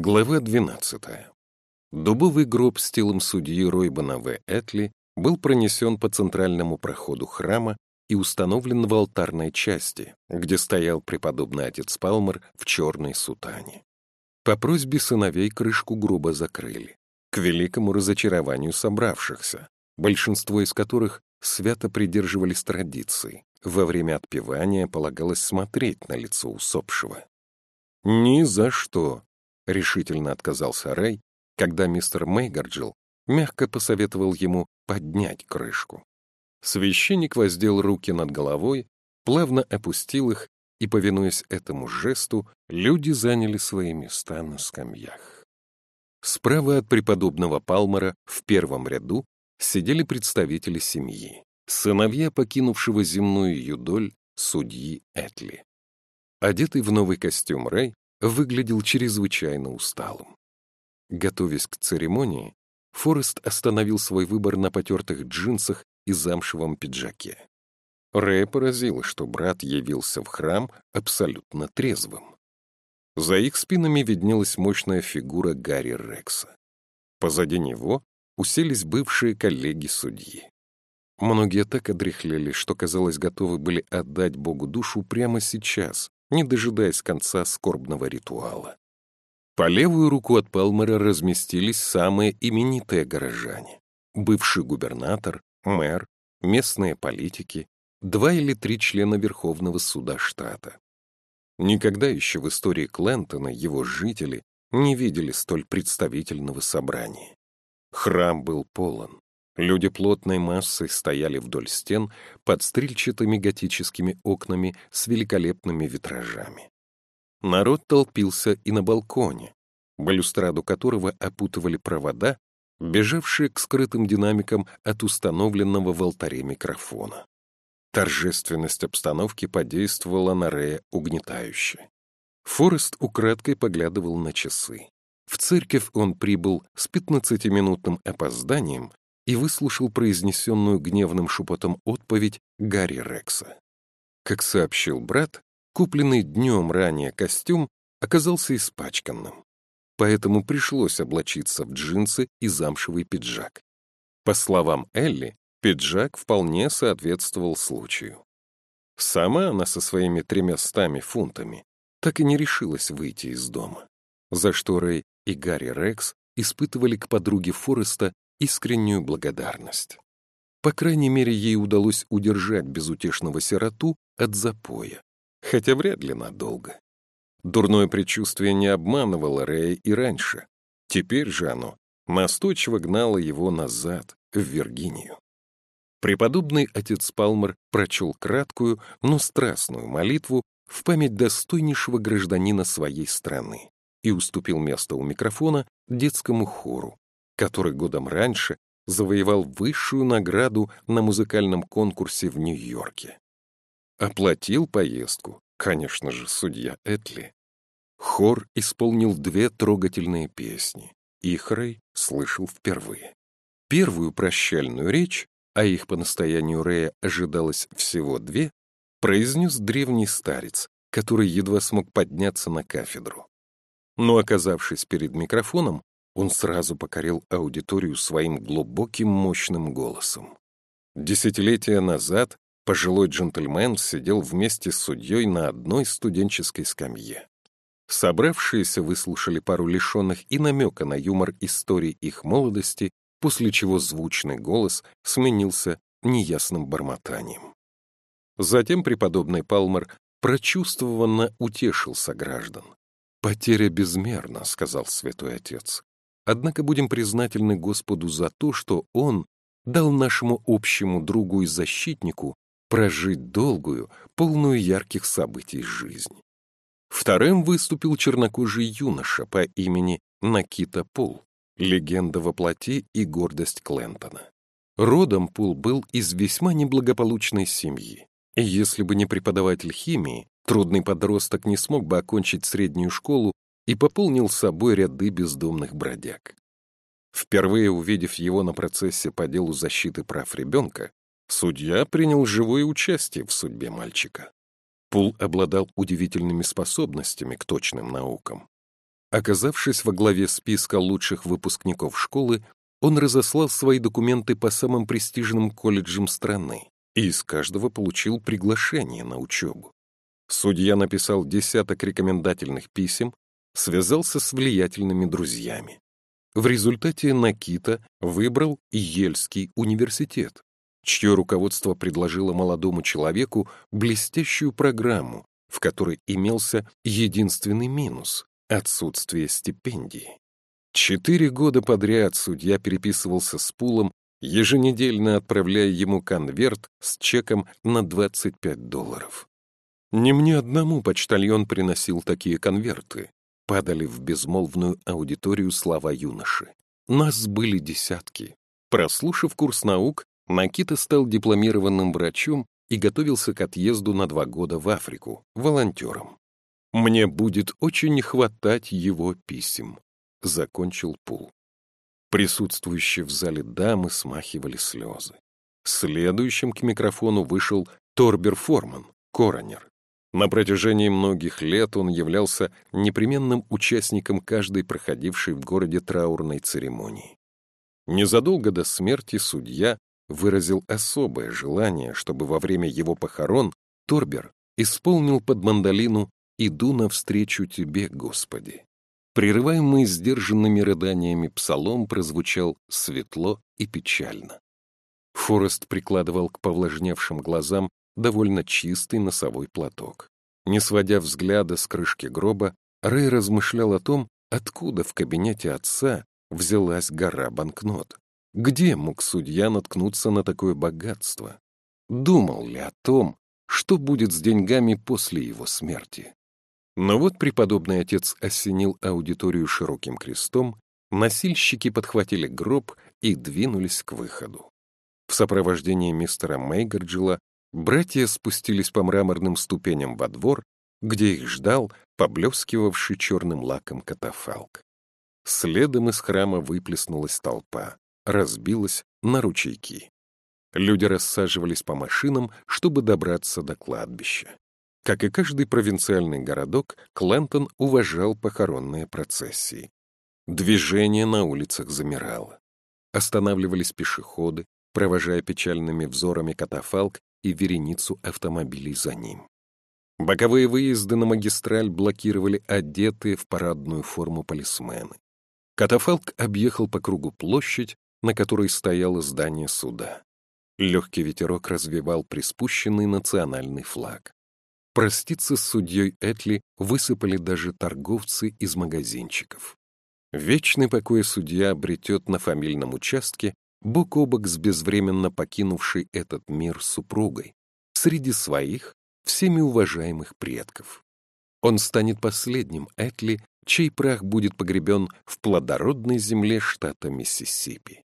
Глава 12. Дубовый гроб с телом судьи Ройбана В. Этли был пронесен по центральному проходу храма и установлен в алтарной части, где стоял преподобный отец Палмер в черной сутане. По просьбе сыновей крышку гроба закрыли, к великому разочарованию собравшихся, большинство из которых свято придерживались традиции. Во время отпевания полагалось смотреть на лицо усопшего. «Ни за что!» — решительно отказался Рэй, когда мистер Мейгарджил мягко посоветовал ему поднять крышку. Священник воздел руки над головой, плавно опустил их, и, повинуясь этому жесту, люди заняли свои места на скамьях. Справа от преподобного Палмера в первом ряду сидели представители семьи, сыновья покинувшего земную юдоль судьи Этли. Одетый в новый костюм Рэй выглядел чрезвычайно усталым. Готовясь к церемонии, Форест остановил свой выбор на потертых джинсах и замшевом пиджаке. Рэя поразило, что брат явился в храм абсолютно трезвым. За их спинами виднелась мощная фигура Гарри Рекса. Позади него уселись бывшие коллеги судьи. Многие так одряхлели, что, казалось, готовы были отдать Богу душу прямо сейчас, не дожидаясь конца скорбного ритуала. По левую руку от Палмера разместились самые именитые горожане. Бывший губернатор, мэр, местные политики, два или три члена Верховного суда штата. Никогда еще в истории Клентона его жители не видели столь представительного собрания. Храм был полон. Люди плотной массой стояли вдоль стен под стрельчатыми готическими окнами с великолепными витражами. Народ толпился и на балконе, балюстраду которого опутывали провода, бежавшие к скрытым динамикам от установленного в алтаре микрофона. Торжественность обстановки подействовала на Рея угнетающе. Форест украдкой поглядывал на часы. В церковь он прибыл с пятнадцатиминутным опозданием и выслушал произнесенную гневным шепотом отповедь Гарри Рекса. Как сообщил брат, купленный днем ранее костюм оказался испачканным, поэтому пришлось облачиться в джинсы и замшевый пиджак. По словам Элли, пиджак вполне соответствовал случаю. Сама она со своими тремястами фунтами так и не решилась выйти из дома, за что Рэй и Гарри Рекс испытывали к подруге Фореста искреннюю благодарность. По крайней мере, ей удалось удержать безутешного сироту от запоя, хотя вряд ли надолго. Дурное предчувствие не обманывало Рэя и раньше. Теперь же оно настойчиво гнало его назад, в Виргинию. Преподобный отец Палмер прочел краткую, но страстную молитву в память достойнейшего гражданина своей страны и уступил место у микрофона детскому хору, который годом раньше завоевал высшую награду на музыкальном конкурсе в Нью-Йорке. Оплатил поездку, конечно же, судья Этли. Хор исполнил две трогательные песни. Их Рэй слышал впервые. Первую прощальную речь, а их по настоянию Рэя ожидалось всего две, произнес древний старец, который едва смог подняться на кафедру. Но, оказавшись перед микрофоном, он сразу покорил аудиторию своим глубоким мощным голосом. Десятилетия назад пожилой джентльмен сидел вместе с судьей на одной студенческой скамье. Собравшиеся выслушали пару лишенных и намека на юмор истории их молодости, после чего звучный голос сменился неясным бормотанием. Затем преподобный Палмер прочувствованно утешил сограждан. «Потеря безмерна», — сказал святой отец. Однако будем признательны Господу за то, что Он дал нашему общему другу и защитнику прожить долгую, полную ярких событий жизнь. Вторым выступил чернокожий юноша по имени Накита Пул, легенда во плоти и гордость Клентона. Родом Пул был из весьма неблагополучной семьи, и если бы не преподаватель химии, трудный подросток не смог бы окончить среднюю школу и пополнил собой ряды бездомных бродяг. Впервые увидев его на процессе по делу защиты прав ребенка, судья принял живое участие в судьбе мальчика. Пул обладал удивительными способностями к точным наукам. Оказавшись во главе списка лучших выпускников школы, он разослал свои документы по самым престижным колледжам страны и из каждого получил приглашение на учебу. Судья написал десяток рекомендательных писем, связался с влиятельными друзьями. В результате Накита выбрал Ельский университет, чье руководство предложило молодому человеку блестящую программу, в которой имелся единственный минус — отсутствие стипендии. Четыре года подряд судья переписывался с Пулом, еженедельно отправляя ему конверт с чеком на 25 долларов. Не мне одному почтальон приносил такие конверты. Падали в безмолвную аудиторию слова юноши. Нас были десятки. Прослушав курс наук, Накита стал дипломированным врачом и готовился к отъезду на два года в Африку, волонтером. «Мне будет очень не хватать его писем», — закончил Пул. Присутствующие в зале дамы смахивали слезы. Следующим к микрофону вышел Торбер Форман, коронер. На протяжении многих лет он являлся непременным участником каждой проходившей в городе траурной церемонии. Незадолго до смерти судья выразил особое желание, чтобы во время его похорон Торбер исполнил под мандолину «Иду навстречу Тебе, Господи». Прерываемый сдержанными рыданиями псалом прозвучал светло и печально. Форест прикладывал к повлажневшим глазам довольно чистый носовой платок. Не сводя взгляда с крышки гроба, Рэй размышлял о том, откуда в кабинете отца взялась гора банкнот. Где мог судья наткнуться на такое богатство? Думал ли о том, что будет с деньгами после его смерти? Но вот преподобный отец осенил аудиторию широким крестом, носильщики подхватили гроб и двинулись к выходу. В сопровождении мистера Мейгарджила Братья спустились по мраморным ступеням во двор, где их ждал поблескивавший черным лаком катафалк. Следом из храма выплеснулась толпа, разбилась на ручейки. Люди рассаживались по машинам, чтобы добраться до кладбища. Как и каждый провинциальный городок, Клентон уважал похоронные процессии. Движение на улицах замирало. Останавливались пешеходы, провожая печальными взорами катафалк и вереницу автомобилей за ним. Боковые выезды на магистраль блокировали одетые в парадную форму полисмены. Катафалк объехал по кругу площадь, на которой стояло здание суда. Легкий ветерок развивал приспущенный национальный флаг. Проститься с судьей Этли высыпали даже торговцы из магазинчиков. Вечный покой судья обретет на фамильном участке бок о бок с безвременно покинувшей этот мир супругой, среди своих, всеми уважаемых предков. Он станет последним Этли, чей прах будет погребен в плодородной земле штата Миссисипи.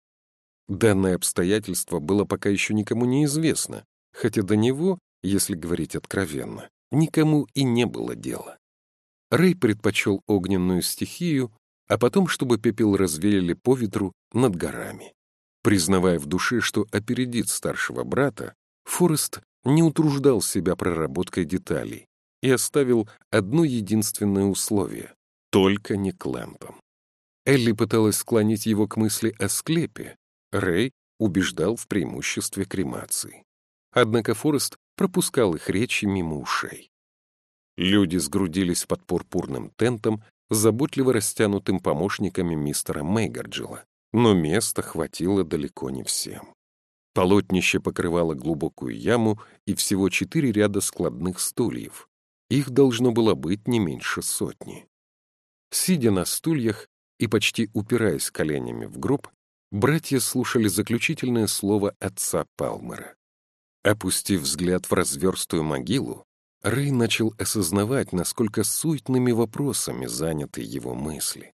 Данное обстоятельство было пока еще никому не известно, хотя до него, если говорить откровенно, никому и не было дела. Рэй предпочел огненную стихию, а потом, чтобы пепел развеяли по ветру над горами. Признавая в душе, что опередит старшего брата, Форест не утруждал себя проработкой деталей и оставил одно единственное условие — только не Клэмпом. Элли пыталась склонить его к мысли о склепе, Рэй убеждал в преимуществе кремации. Однако Форест пропускал их речи мимо ушей. Люди сгрудились под пурпурным тентом, заботливо растянутым помощниками мистера Мейгарджилла но места хватило далеко не всем. Полотнище покрывало глубокую яму и всего четыре ряда складных стульев. Их должно было быть не меньше сотни. Сидя на стульях и почти упираясь коленями в гроб, братья слушали заключительное слово отца Палмера. Опустив взгляд в разверстую могилу, Рэй начал осознавать, насколько суетными вопросами заняты его мысли.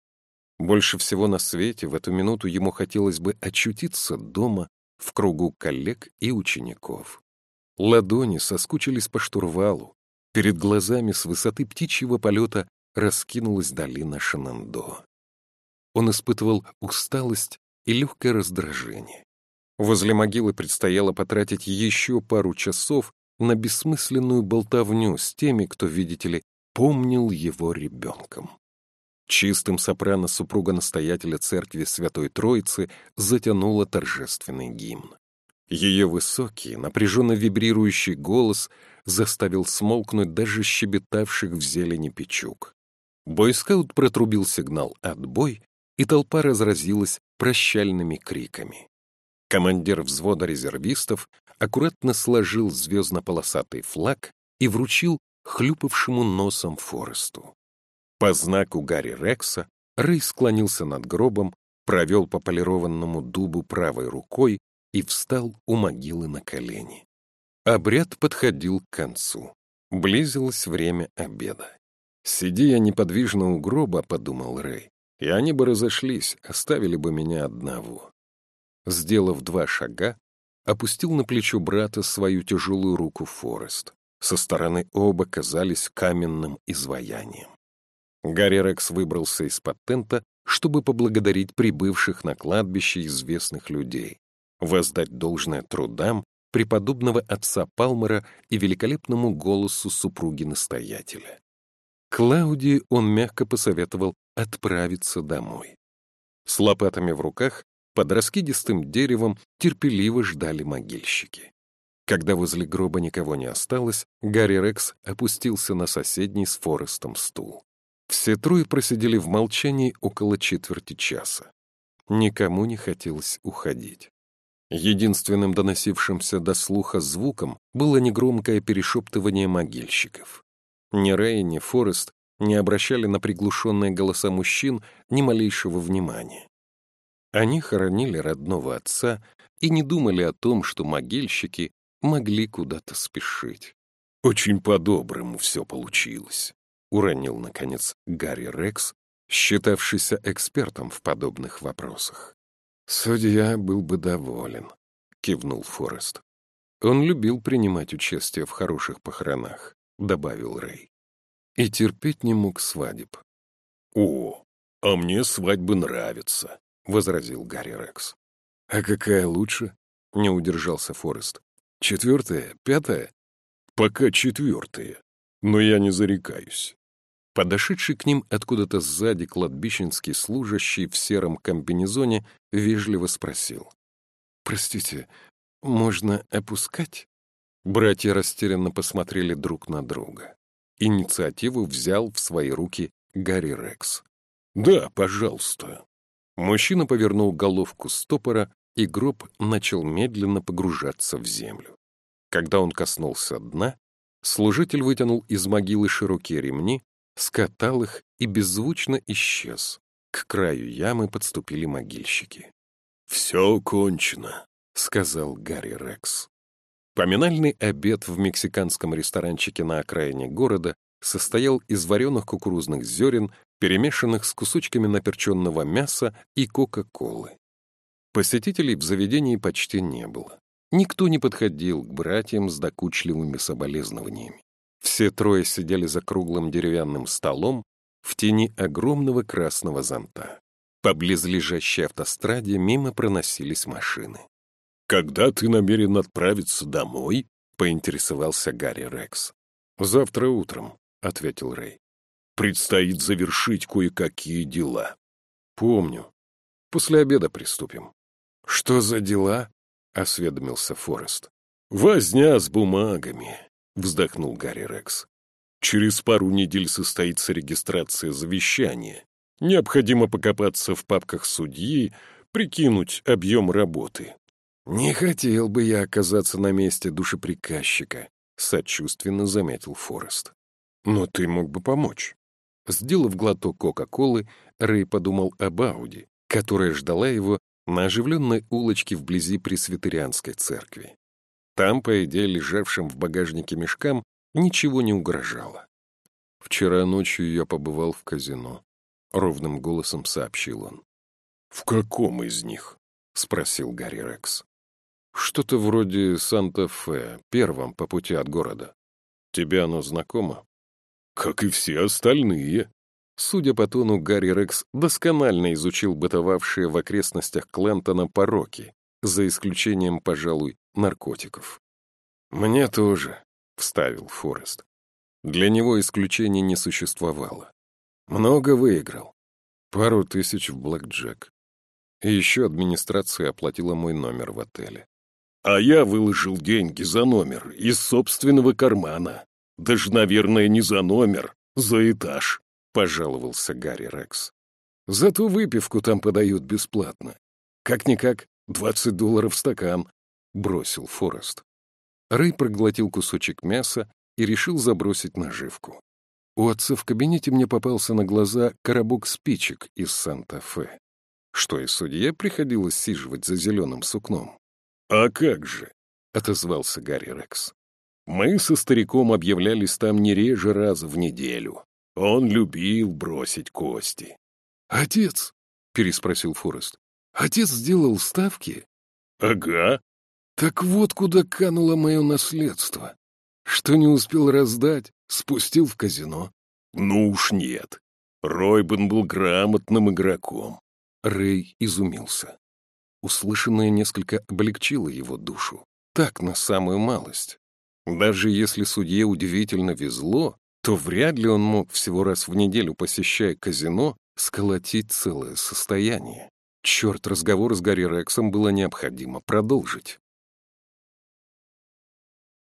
Больше всего на свете в эту минуту ему хотелось бы очутиться дома в кругу коллег и учеников. Ладони соскучились по штурвалу. Перед глазами с высоты птичьего полета раскинулась долина Шанандо. Он испытывал усталость и легкое раздражение. Возле могилы предстояло потратить еще пару часов на бессмысленную болтовню с теми, кто, видите ли, помнил его ребенком. Чистым сопрано супруга-настоятеля церкви Святой Троицы затянула торжественный гимн. Ее высокий, напряженно вибрирующий голос заставил смолкнуть даже щебетавших в зелени печук. Бойскаут протрубил сигнал «Отбой», и толпа разразилась прощальными криками. Командир взвода резервистов аккуратно сложил звездно-полосатый флаг и вручил хлюпавшему носом Форесту. По знаку Гарри Рекса Рэй склонился над гробом, провел по полированному дубу правой рукой и встал у могилы на колени. Обряд подходил к концу. Близилось время обеда. «Сиди я неподвижно у гроба», — подумал Рэй, — «и они бы разошлись, оставили бы меня одного». Сделав два шага, опустил на плечо брата свою тяжелую руку Форест. Со стороны оба казались каменным изваянием. Гарри Рекс выбрался из патента, чтобы поблагодарить прибывших на кладбище известных людей, воздать должное трудам преподобного отца Палмера и великолепному голосу супруги-настоятеля. Клаудии он мягко посоветовал отправиться домой. С лопатами в руках под раскидистым деревом терпеливо ждали могильщики. Когда возле гроба никого не осталось, Гарри Рекс опустился на соседний с Форестом стул. Все трое просидели в молчании около четверти часа. Никому не хотелось уходить. Единственным доносившимся до слуха звуком было негромкое перешептывание могильщиков. Ни Рэй, ни Форест не обращали на приглушенные голоса мужчин ни малейшего внимания. Они хоронили родного отца и не думали о том, что могильщики могли куда-то спешить. «Очень по-доброму все получилось», — уронил, наконец, Гарри Рекс, считавшийся экспертом в подобных вопросах. «Судья был бы доволен», — кивнул Форест. «Он любил принимать участие в хороших похоронах», — добавил Рэй. «И терпеть не мог свадеб». «О, а мне свадьбы нравятся», — возразил Гарри Рекс. «А какая лучше?» — не удержался Форест. Четвертое? Пятое? Пока четвертое. Но я не зарекаюсь. Подошедший к ним откуда-то сзади кладбищенский служащий в сером комбинезоне вежливо спросил. «Простите, можно опускать?» Братья растерянно посмотрели друг на друга. Инициативу взял в свои руки Гарри Рекс. «Да, пожалуйста». Мужчина повернул головку стопора и гроб начал медленно погружаться в землю. Когда он коснулся дна, служитель вытянул из могилы широкие ремни, скатал их и беззвучно исчез. К краю ямы подступили могильщики. «Все кончено», — сказал Гарри Рекс. Поминальный обед в мексиканском ресторанчике на окраине города состоял из вареных кукурузных зерен, перемешанных с кусочками наперченного мяса и кока-колы. Посетителей в заведении почти не было. Никто не подходил к братьям с докучливыми соболезнованиями. Все трое сидели за круглым деревянным столом в тени огромного красного зонта. По близлежащей автостраде мимо проносились машины. «Когда ты намерен отправиться домой?» — поинтересовался Гарри Рекс. «Завтра утром», — ответил Рэй. «Предстоит завершить кое-какие дела». «Помню. После обеда приступим». «Что за дела?» — осведомился Форест. «Возня с бумагами», — вздохнул Гарри Рекс. «Через пару недель состоится регистрация завещания. Необходимо покопаться в папках судьи, прикинуть объем работы». «Не хотел бы я оказаться на месте душеприказчика», — сочувственно заметил Форест. «Но ты мог бы помочь». Сделав глоток Кока-Колы, Рэй подумал об Ауди, которая ждала его на оживленной улочке вблизи Пресвитерианской церкви. Там, по идее, лежавшим в багажнике мешкам, ничего не угрожало. Вчера ночью я побывал в казино. Ровным голосом сообщил он. «В каком из них?» — спросил Гарри Рекс. «Что-то вроде Санта-Фе, первом по пути от города. Тебе оно знакомо?» «Как и все остальные», Судя по тону, Гарри Рекс досконально изучил бытовавшие в окрестностях Клентона пороки, за исключением, пожалуй, наркотиков. «Мне тоже», — вставил Форест. Для него исключений не существовало. Много выиграл. Пару тысяч в блэкджек. И еще администрация оплатила мой номер в отеле. А я выложил деньги за номер из собственного кармана. Даже, наверное, не за номер, за этаж, — пожаловался Гарри Рекс. Зато выпивку там подают бесплатно. Как-никак, двадцать долларов стакан, — бросил Форест. Рэй проглотил кусочек мяса и решил забросить наживку. У отца в кабинете мне попался на глаза коробок спичек из Санта-Фе. Что и судье приходилось сиживать за зеленым сукном. «А как же?» — отозвался Гарри Рекс. «Мы со стариком объявлялись там не реже раза в неделю. Он любил бросить кости». «Отец?» — переспросил Форест. «Отец сделал ставки?» «Ага». «Так вот куда кануло мое наследство. Что не успел раздать, спустил в казино». «Ну уж нет. Ройбен был грамотным игроком». Рэй изумился. Услышанное несколько облегчило его душу. Так, на самую малость. Даже если судье удивительно везло, то вряд ли он мог всего раз в неделю, посещая казино, сколотить целое состояние. Черт, разговор с Гарри Рексом было необходимо продолжить.